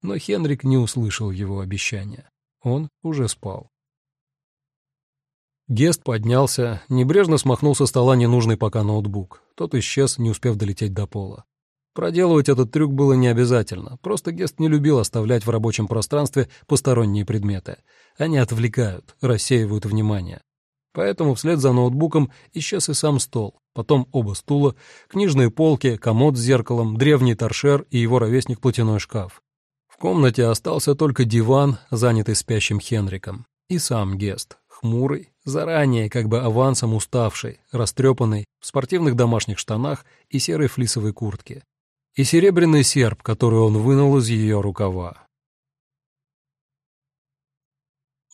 Но Хенрик не услышал его обещания. Он уже спал. Гест поднялся, небрежно смахнул со стола ненужный пока ноутбук. Тот исчез, не успев долететь до пола. Проделывать этот трюк было не обязательно, просто Гест не любил оставлять в рабочем пространстве посторонние предметы. Они отвлекают, рассеивают внимание. Поэтому вслед за ноутбуком исчез и сам стол, потом оба стула, книжные полки, комод с зеркалом, древний торшер и его ровесник платяной шкаф. В комнате остался только диван, занятый спящим Хенриком, и сам Гест, хмурый, заранее как бы авансом уставший, растрепанный, в спортивных домашних штанах и серой флисовой куртке. И серебряный серп, который он вынул из ее рукава.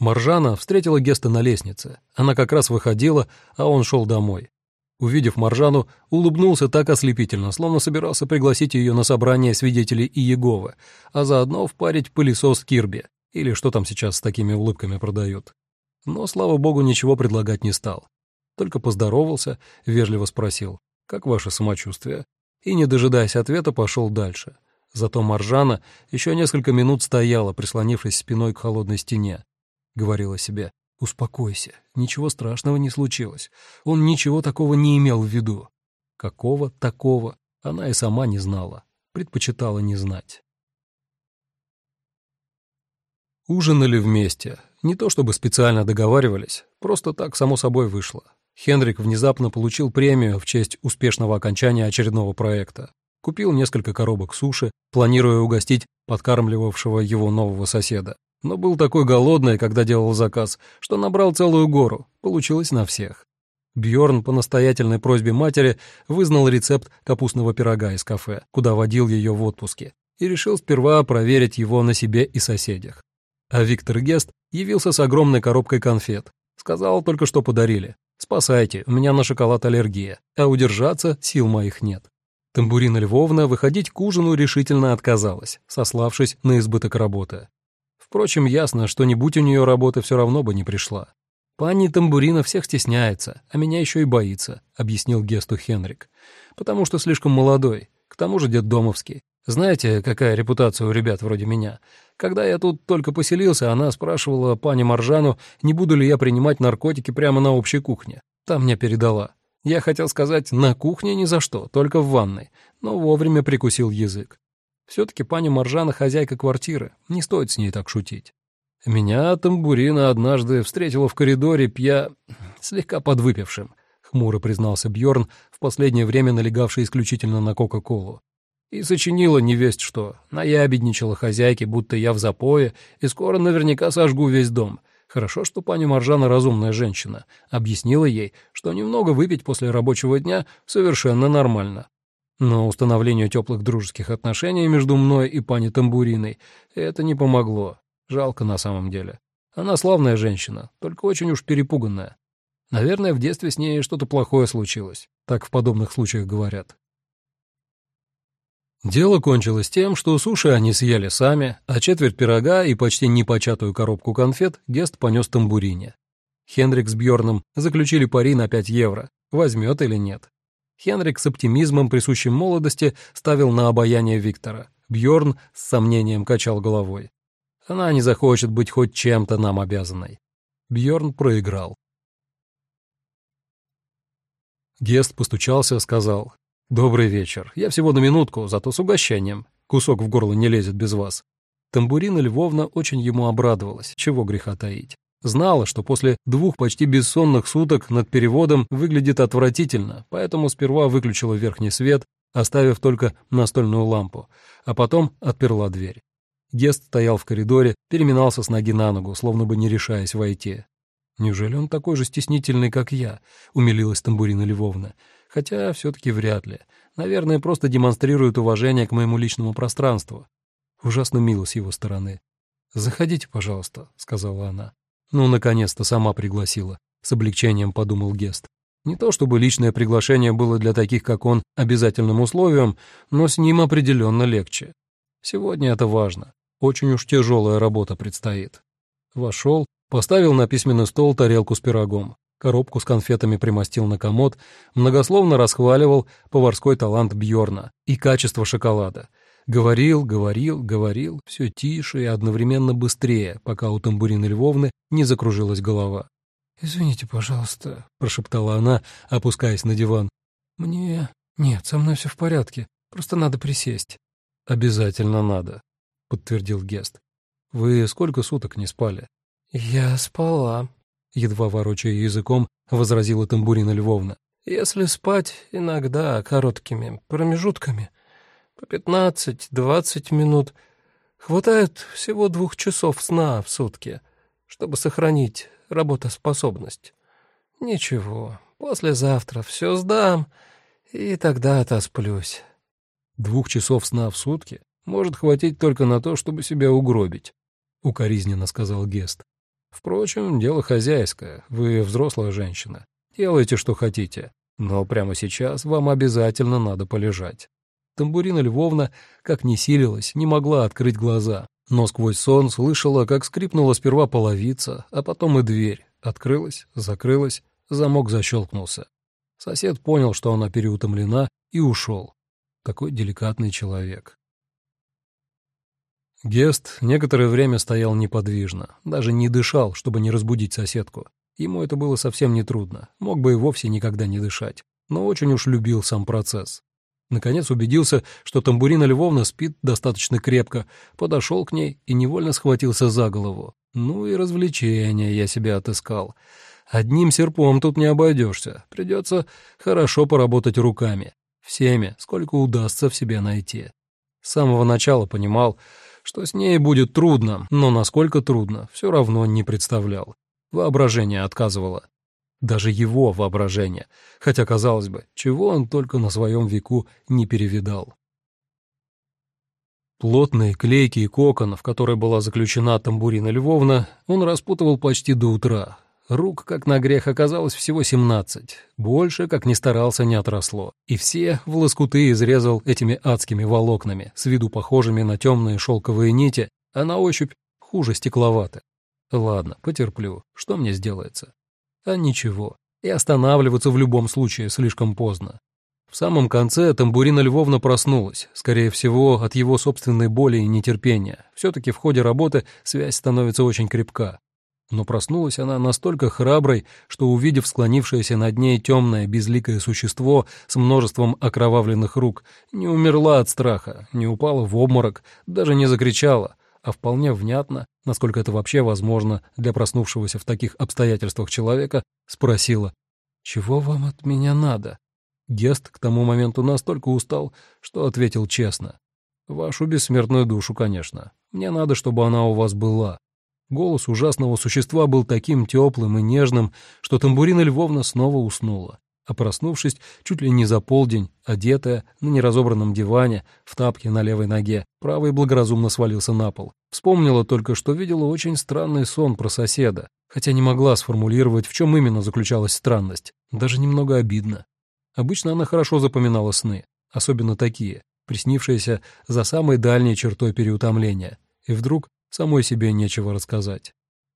Маржана встретила Геста на лестнице. Она как раз выходила, а он шел домой. Увидев Маржану, улыбнулся так ослепительно, словно собирался пригласить ее на собрание свидетелей Иеговы, а заодно впарить пылесос Кирби, или что там сейчас с такими улыбками продают. Но, слава богу, ничего предлагать не стал. Только поздоровался, вежливо спросил, «Как ваше самочувствие?» И, не дожидаясь ответа, пошел дальше. Зато Маржана еще несколько минут стояла, прислонившись спиной к холодной стене. Говорила себе, «Успокойся, ничего страшного не случилось. Он ничего такого не имел в виду». Какого такого, она и сама не знала, предпочитала не знать. Ужинали вместе. Не то чтобы специально договаривались, просто так само собой вышло. Хенрик внезапно получил премию в честь успешного окончания очередного проекта. Купил несколько коробок суши, планируя угостить подкармливавшего его нового соседа. Но был такой голодный, когда делал заказ, что набрал целую гору. Получилось на всех. Бьорн по настоятельной просьбе матери вызнал рецепт капустного пирога из кафе, куда водил ее в отпуске, и решил сперва проверить его на себе и соседях. А Виктор Гест явился с огромной коробкой конфет. Сказал только, что подарили. «Спасайте, у меня на шоколад аллергия, а удержаться сил моих нет». Тамбурина Львовна выходить к ужину решительно отказалась, сославшись на избыток работы. Впрочем, ясно, что не будь у нее работы, все равно бы не пришла. «Пани Тамбурина всех стесняется, а меня еще и боится», — объяснил Гесту Хенрик. «Потому что слишком молодой, к тому же детдомовский. Знаете, какая репутация у ребят вроде меня? Когда я тут только поселился, она спрашивала пани Маржану, не буду ли я принимать наркотики прямо на общей кухне. Там мне передала. Я хотел сказать, на кухне ни за что, только в ванной, но вовремя прикусил язык. Все-таки пани Маржана хозяйка квартиры, не стоит с ней так шутить. Меня тамбурина однажды встретила в коридоре пья... слегка подвыпившим, хмуро признался Бьорн, в последнее время налегавший исключительно на Кока-Колу. И сочинила невесть что, наябедничала хозяйке, будто я в запое, и скоро наверняка сожгу весь дом. Хорошо, что пани Маржана разумная женщина. Объяснила ей, что немного выпить после рабочего дня совершенно нормально. Но установлению теплых дружеских отношений между мной и пани Тамбуриной это не помогло. Жалко на самом деле. Она славная женщина, только очень уж перепуганная. Наверное, в детстве с ней что-то плохое случилось. Так в подобных случаях говорят. Дело кончилось тем, что суши они съели сами, а четверть пирога и почти непочатую коробку конфет Гест понес тамбурине. Хенрик с Бьорном заключили пари на 5 евро, возьмет или нет. Хенрик с оптимизмом, присущим молодости, ставил на обаяние Виктора. Бьорн с сомнением качал головой. Она не захочет быть хоть чем-то нам обязанной. Бьорн проиграл. Гест постучался, сказал, «Добрый вечер. Я всего на минутку, зато с угощением. Кусок в горло не лезет без вас». Тамбурина Львовна очень ему обрадовалась, чего греха таить. Знала, что после двух почти бессонных суток над переводом выглядит отвратительно, поэтому сперва выключила верхний свет, оставив только настольную лампу, а потом отперла дверь. Гест стоял в коридоре, переминался с ноги на ногу, словно бы не решаясь войти. «Неужели он такой же стеснительный, как я?» — умилилась Тамбурина Львовна. Хотя все-таки вряд ли. Наверное, просто демонстрирует уважение к моему личному пространству. Ужасно мило с его стороны. «Заходите, пожалуйста», — сказала она. «Ну, наконец-то сама пригласила», — с облегчением подумал Гест. Не то чтобы личное приглашение было для таких, как он, обязательным условием, но с ним определенно легче. Сегодня это важно. Очень уж тяжелая работа предстоит. Вошел, поставил на письменный стол тарелку с пирогом коробку с конфетами примостил на комод, многословно расхваливал поварской талант Бьорна и качество шоколада. Говорил, говорил, говорил, все тише и одновременно быстрее, пока у тамбурины Львовны не закружилась голова. «Извините, пожалуйста», — прошептала она, опускаясь на диван. «Мне... Нет, со мной все в порядке, просто надо присесть». «Обязательно надо», — подтвердил Гест. «Вы сколько суток не спали?» «Я спала», едва ворочая языком, возразила Тамбурина Львовна. «Если спать иногда короткими промежутками, по пятнадцать-двадцать минут, хватает всего двух часов сна в сутки, чтобы сохранить работоспособность. Ничего, послезавтра все сдам, и тогда отосплюсь». «Двух часов сна в сутки может хватить только на то, чтобы себя угробить», — укоризненно сказал Гест. Впрочем, дело хозяйское, вы взрослая женщина. Делайте, что хотите, но прямо сейчас вам обязательно надо полежать. Тамбурина Львовна, как ни силилась, не могла открыть глаза, но сквозь сон слышала, как скрипнула сперва половица, а потом и дверь. Открылась, закрылась, замок защелкнулся. Сосед понял, что она переутомлена, и ушел. Такой деликатный человек. Гест некоторое время стоял неподвижно, даже не дышал, чтобы не разбудить соседку. Ему это было совсем нетрудно, мог бы и вовсе никогда не дышать, но очень уж любил сам процесс. Наконец убедился, что тамбурина Львовна спит достаточно крепко, подошел к ней и невольно схватился за голову. Ну и развлечения я себе отыскал. Одним серпом тут не обойдешься, придется хорошо поработать руками, всеми, сколько удастся в себе найти. С самого начала понимал, что с ней будет трудно, но насколько трудно, все равно не представлял. Воображение отказывало. Даже его воображение, хотя, казалось бы, чего он только на своем веку не перевидал. Плотный, клейкий кокон, в который была заключена тамбурина Львовна, он распутывал почти до утра, Рук, как на грех, оказалось всего семнадцать. Больше, как ни старался, не отросло. И все в лоскуты изрезал этими адскими волокнами, с виду похожими на темные шелковые нити, а на ощупь хуже стекловаты. Ладно, потерплю. Что мне сделается? А ничего. И останавливаться в любом случае слишком поздно. В самом конце Тамбурина Львовна проснулась, скорее всего, от его собственной боли и нетерпения. Все-таки в ходе работы связь становится очень крепка. Но проснулась она настолько храброй, что, увидев склонившееся над ней темное безликое существо с множеством окровавленных рук, не умерла от страха, не упала в обморок, даже не закричала, а вполне внятно, насколько это вообще возможно для проснувшегося в таких обстоятельствах человека, спросила «Чего вам от меня надо?» Гест к тому моменту настолько устал, что ответил честно. «Вашу бессмертную душу, конечно. Мне надо, чтобы она у вас была. Голос ужасного существа был таким теплым и нежным, что тамбурина Львовна снова уснула. А проснувшись чуть ли не за полдень, одетая на неразобранном диване, в тапке на левой ноге, правый благоразумно свалился на пол. Вспомнила только, что видела очень странный сон про соседа, хотя не могла сформулировать, в чем именно заключалась странность. Даже немного обидно. Обычно она хорошо запоминала сны, особенно такие, приснившиеся за самой дальней чертой переутомления. И вдруг самой себе нечего рассказать.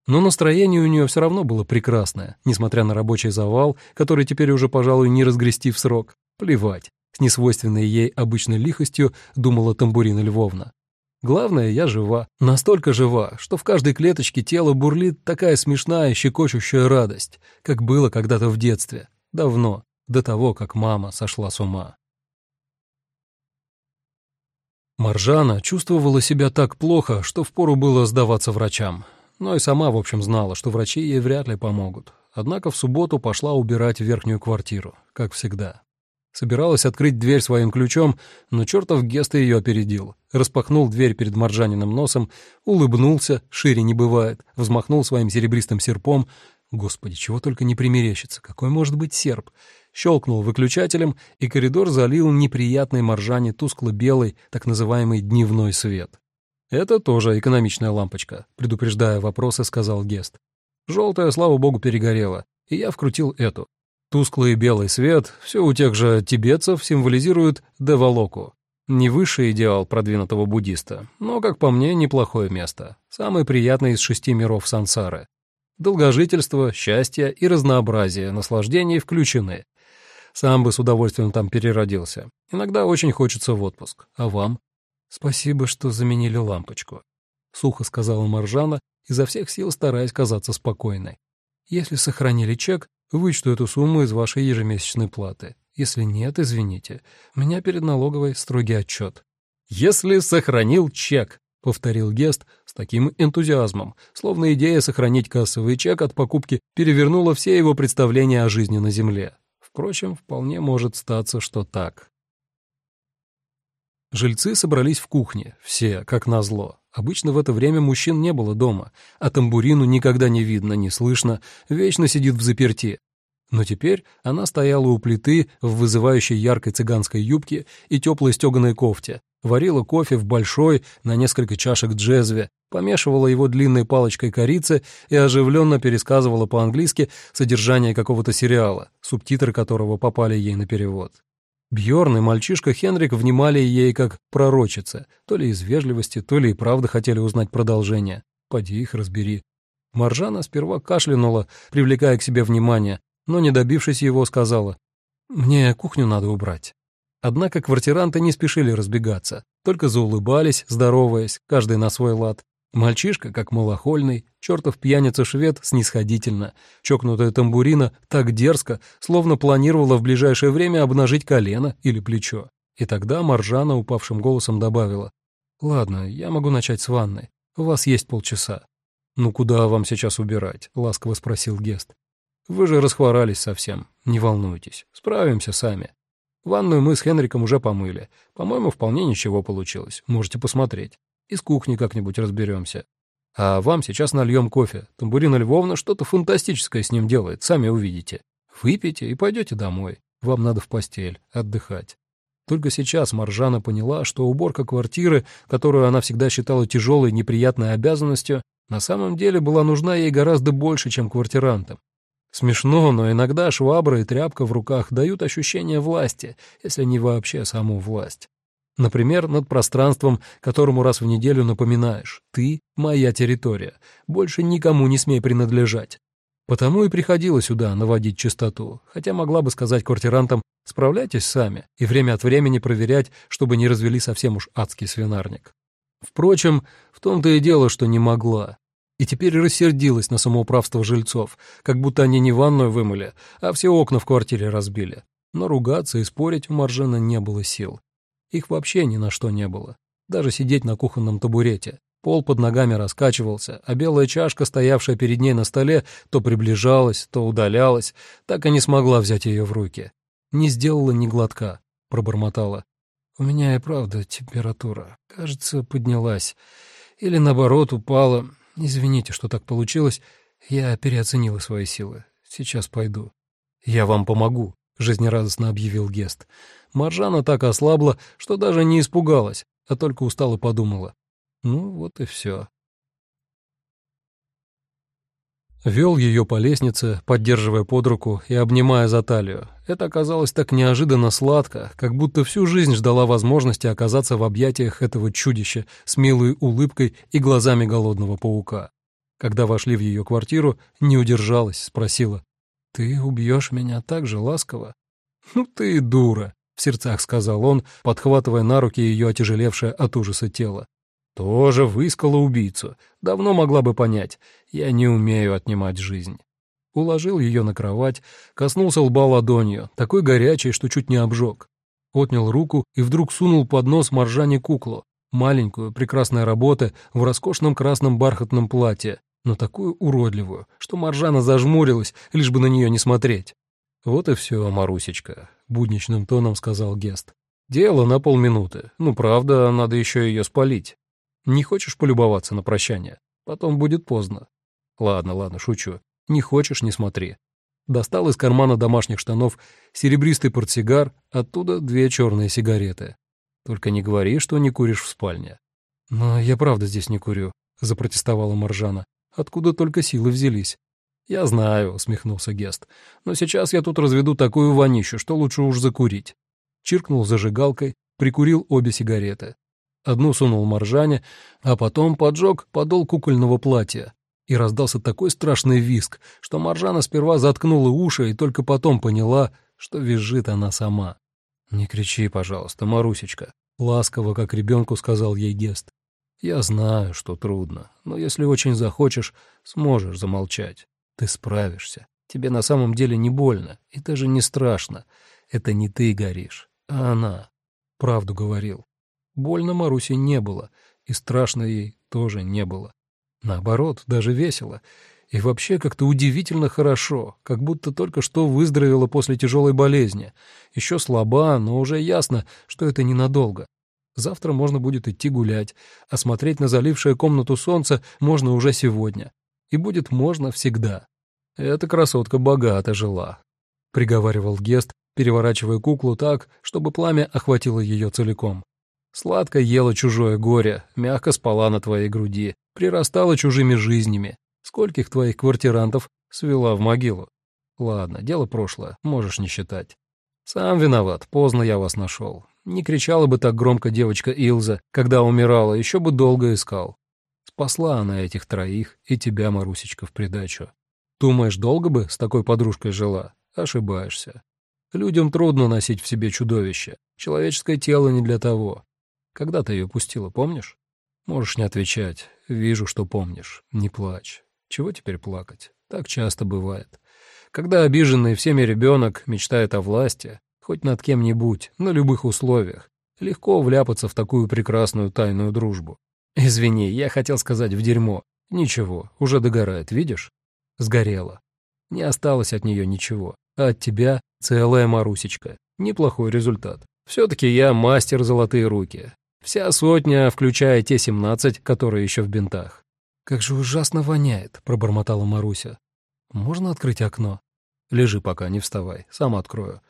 Но настроение у нее все равно было прекрасное, несмотря на рабочий завал, который теперь уже, пожалуй, не разгрести в срок. Плевать. С несвойственной ей обычной лихостью думала Тамбурина Львовна. Главное, я жива. Настолько жива, что в каждой клеточке тела бурлит такая смешная, щекочущая радость, как было когда-то в детстве. Давно, до того, как мама сошла с ума. Маржана чувствовала себя так плохо, что впору было сдаваться врачам. Но и сама, в общем, знала, что врачи ей вряд ли помогут. Однако в субботу пошла убирать верхнюю квартиру, как всегда. Собиралась открыть дверь своим ключом, но чертов Геста ее опередил. Распахнул дверь перед Маржаниным носом, улыбнулся, шире не бывает, взмахнул своим серебристым серпом. Господи, чего только не примерещится, какой может быть серп? щелкнул выключателем, и коридор залил неприятный моржане тускло-белый, так называемый дневной свет. «Это тоже экономичная лампочка», — предупреждая вопросы, сказал Гест. «Желтая, слава богу, перегорела, и я вкрутил эту. Тусклый белый свет, все у тех же тибетцев, символизирует деволоку. Не высший идеал продвинутого буддиста, но, как по мне, неплохое место. Самый приятный из шести миров сансары. Долгожительство, счастье и разнообразие наслаждений включены. Сам бы с удовольствием там переродился. Иногда очень хочется в отпуск. А вам? Спасибо, что заменили лампочку. Сухо сказала Маржана, изо всех сил стараясь казаться спокойной. Если сохранили чек, вычту эту сумму из вашей ежемесячной платы. Если нет, извините. У меня перед налоговой строгий отчет. «Если сохранил чек», — повторил Гест с таким энтузиазмом, словно идея сохранить кассовый чек от покупки перевернула все его представления о жизни на Земле. Впрочем, вполне может статься, что так. Жильцы собрались в кухне, все, как назло. Обычно в это время мужчин не было дома, а тамбурину никогда не видно, не слышно, вечно сидит в заперти. Но теперь она стояла у плиты в вызывающей яркой цыганской юбке и теплой стеганой кофте, варила кофе в большой на несколько чашек джезве, помешивала его длинной палочкой корицы и оживленно пересказывала по-английски содержание какого-то сериала, субтитры которого попали ей на перевод. Бьорн и мальчишка Хенрик внимали ей как пророчице, то ли из вежливости, то ли и правда хотели узнать продолжение. Поди их разбери. Маржана сперва кашлянула, привлекая к себе внимание, но, не добившись его, сказала, «Мне кухню надо убрать». Однако квартиранты не спешили разбегаться, только заулыбались, здороваясь, каждый на свой лад, Мальчишка, как малохольный, чертов пьяница-швед снисходительно, чокнутая тамбурина так дерзко, словно планировала в ближайшее время обнажить колено или плечо. И тогда Маржана упавшим голосом добавила, «Ладно, я могу начать с ванны. У вас есть полчаса». «Ну куда вам сейчас убирать?» — ласково спросил Гест. «Вы же расхворались совсем. Не волнуйтесь. Справимся сами. Ванную мы с Хенриком уже помыли. По-моему, вполне ничего получилось. Можете посмотреть». Из кухни как-нибудь разберемся. А вам сейчас нальем кофе. Тамбурина Львовна что-то фантастическое с ним делает, сами увидите. Выпейте и пойдете домой. Вам надо в постель, отдыхать. Только сейчас Маржана поняла, что уборка квартиры, которую она всегда считала тяжелой, неприятной обязанностью, на самом деле была нужна ей гораздо больше, чем квартирантам. Смешно, но иногда швабра и тряпка в руках дают ощущение власти, если не вообще саму власть. Например, над пространством, которому раз в неделю напоминаешь «ты — моя территория, больше никому не смей принадлежать». Потому и приходило сюда наводить чистоту, хотя могла бы сказать квартирантам «справляйтесь сами» и время от времени проверять, чтобы не развели совсем уж адский свинарник. Впрочем, в том-то и дело, что не могла. И теперь рассердилась на самоуправство жильцов, как будто они не ванную вымыли, а все окна в квартире разбили. Но ругаться и спорить у Маржена не было сил. Их вообще ни на что не было. Даже сидеть на кухонном табурете. Пол под ногами раскачивался, а белая чашка, стоявшая перед ней на столе, то приближалась, то удалялась, так и не смогла взять ее в руки. Не сделала ни глотка, пробормотала. «У меня и правда температура. Кажется, поднялась. Или, наоборот, упала. Извините, что так получилось. Я переоценила свои силы. Сейчас пойду». «Я вам помогу», — жизнерадостно объявил Гест. Маржана так ослабла, что даже не испугалась, а только устало подумала. Ну, вот и все. Вел ее по лестнице, поддерживая под руку и обнимая за талию. Это оказалось так неожиданно сладко, как будто всю жизнь ждала возможности оказаться в объятиях этого чудища с милой улыбкой и глазами голодного паука. Когда вошли в ее квартиру, не удержалась, спросила. «Ты убьешь меня так же ласково?» «Ну ты дура!» в сердцах сказал он, подхватывая на руки ее отяжелевшее от ужаса тело. Тоже выискала убийцу. Давно могла бы понять. Я не умею отнимать жизнь. Уложил ее на кровать, коснулся лба ладонью, такой горячей, что чуть не обжег. Отнял руку и вдруг сунул под нос Маржане куклу. Маленькую, прекрасной работы, в роскошном красном бархатном платье, но такую уродливую, что Маржана зажмурилась, лишь бы на нее не смотреть. «Вот и все, Марусечка», — будничным тоном сказал Гест. «Дело на полминуты. Ну, правда, надо еще ее спалить. Не хочешь полюбоваться на прощание? Потом будет поздно». «Ладно, ладно, шучу. Не хочешь — не смотри». Достал из кармана домашних штанов серебристый портсигар, оттуда две черные сигареты. «Только не говори, что не куришь в спальне». «Но я правда здесь не курю», — запротестовала Маржана. «Откуда только силы взялись?» «Я знаю», — усмехнулся Гест. «Но сейчас я тут разведу такую вонищу, что лучше уж закурить». Чиркнул зажигалкой, прикурил обе сигареты. Одну сунул Маржане, а потом поджег подол кукольного платья. И раздался такой страшный виск, что Маржана сперва заткнула уши и только потом поняла, что визжит она сама. «Не кричи, пожалуйста, Марусечка», — ласково, как ребенку сказал ей Гест. «Я знаю, что трудно, но если очень захочешь, сможешь замолчать. Ты справишься. Тебе на самом деле не больно и даже не страшно. Это не ты горишь, а она. Правду говорил. Больно Марусе не было, И страшно ей тоже не было. Наоборот, даже весело. И вообще как-то удивительно хорошо, как будто только что выздоровела после тяжелой болезни. Еще слаба, но уже ясно, что это ненадолго. Завтра можно будет идти гулять, а смотреть на залившее комнату солнце можно уже сегодня. И будет можно всегда. Эта красотка богато жила, — приговаривал Гест, переворачивая куклу так, чтобы пламя охватило ее целиком. Сладко ела чужое горе, мягко спала на твоей груди, прирастала чужими жизнями. Скольких твоих квартирантов свела в могилу? Ладно, дело прошлое, можешь не считать. Сам виноват, поздно я вас нашел. Не кричала бы так громко девочка Илза, когда умирала, еще бы долго искал. Спасла она этих троих и тебя, Марусечка, в придачу. Думаешь, долго бы с такой подружкой жила? Ошибаешься. Людям трудно носить в себе чудовище. Человеческое тело не для того. Когда ты ее пустила, помнишь? Можешь не отвечать. Вижу, что помнишь. Не плачь. Чего теперь плакать? Так часто бывает. Когда обиженный всеми ребенок мечтает о власти, хоть над кем-нибудь, на любых условиях, легко вляпаться в такую прекрасную тайную дружбу. Извини, я хотел сказать в дерьмо. Ничего, уже догорает, видишь? Сгорело. Не осталось от нее ничего. А от тебя целая Марусечка. Неплохой результат. Все-таки я мастер золотые руки. Вся сотня, включая те семнадцать, которые еще в бинтах. «Как же ужасно воняет», — пробормотала Маруся. «Можно открыть окно?» «Лежи пока, не вставай, сам открою.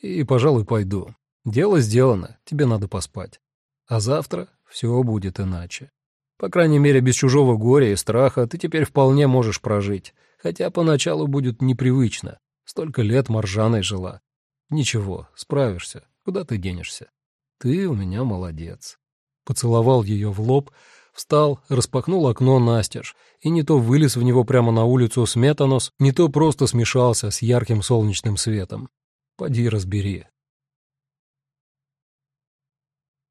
И, пожалуй, пойду. Дело сделано, тебе надо поспать. А завтра все будет иначе. По крайней мере, без чужого горя и страха ты теперь вполне можешь прожить, хотя поначалу будет непривычно. Столько лет Маржаной жила. Ничего, справишься, куда ты денешься?» «Ты у меня молодец». Поцеловал ее в лоб, встал, распахнул окно настежь, и не то вылез в него прямо на улицу сметанос, не то просто смешался с ярким солнечным светом. Поди разбери.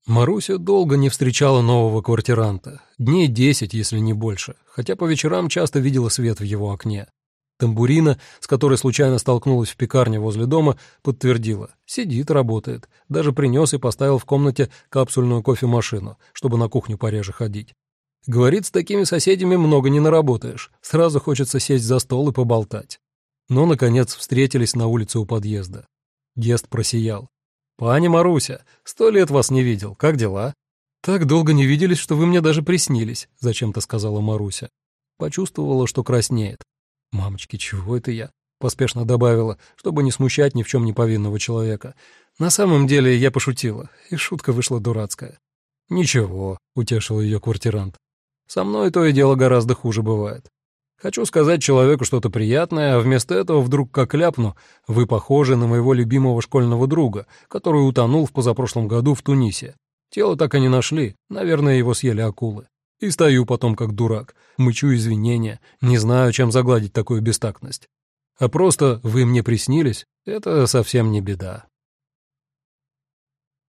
Маруся долго не встречала нового квартиранта, дней десять, если не больше, хотя по вечерам часто видела свет в его окне. Тамбурина, с которой случайно столкнулась в пекарне возле дома, подтвердила. Сидит, работает. Даже принес и поставил в комнате капсульную кофемашину, чтобы на кухню пореже ходить. Говорит, с такими соседями много не наработаешь. Сразу хочется сесть за стол и поболтать. Но, наконец, встретились на улице у подъезда. Гест просиял. «Пани Маруся, сто лет вас не видел. Как дела?» «Так долго не виделись, что вы мне даже приснились», — зачем-то сказала Маруся. Почувствовала, что краснеет. «Мамочки, чего это я?» — поспешно добавила, чтобы не смущать ни в чем не повинного человека. «На самом деле я пошутила, и шутка вышла дурацкая». «Ничего», — утешил ее квартирант. «Со мной то и дело гораздо хуже бывает. Хочу сказать человеку что-то приятное, а вместо этого вдруг как ляпну, вы похожи на моего любимого школьного друга, который утонул в позапрошлом году в Тунисе. Тело так и не нашли, наверное, его съели акулы. И стою потом как дурак, мычу извинения, не знаю, чем загладить такую бестактность. А просто «вы мне приснились» — это совсем не беда.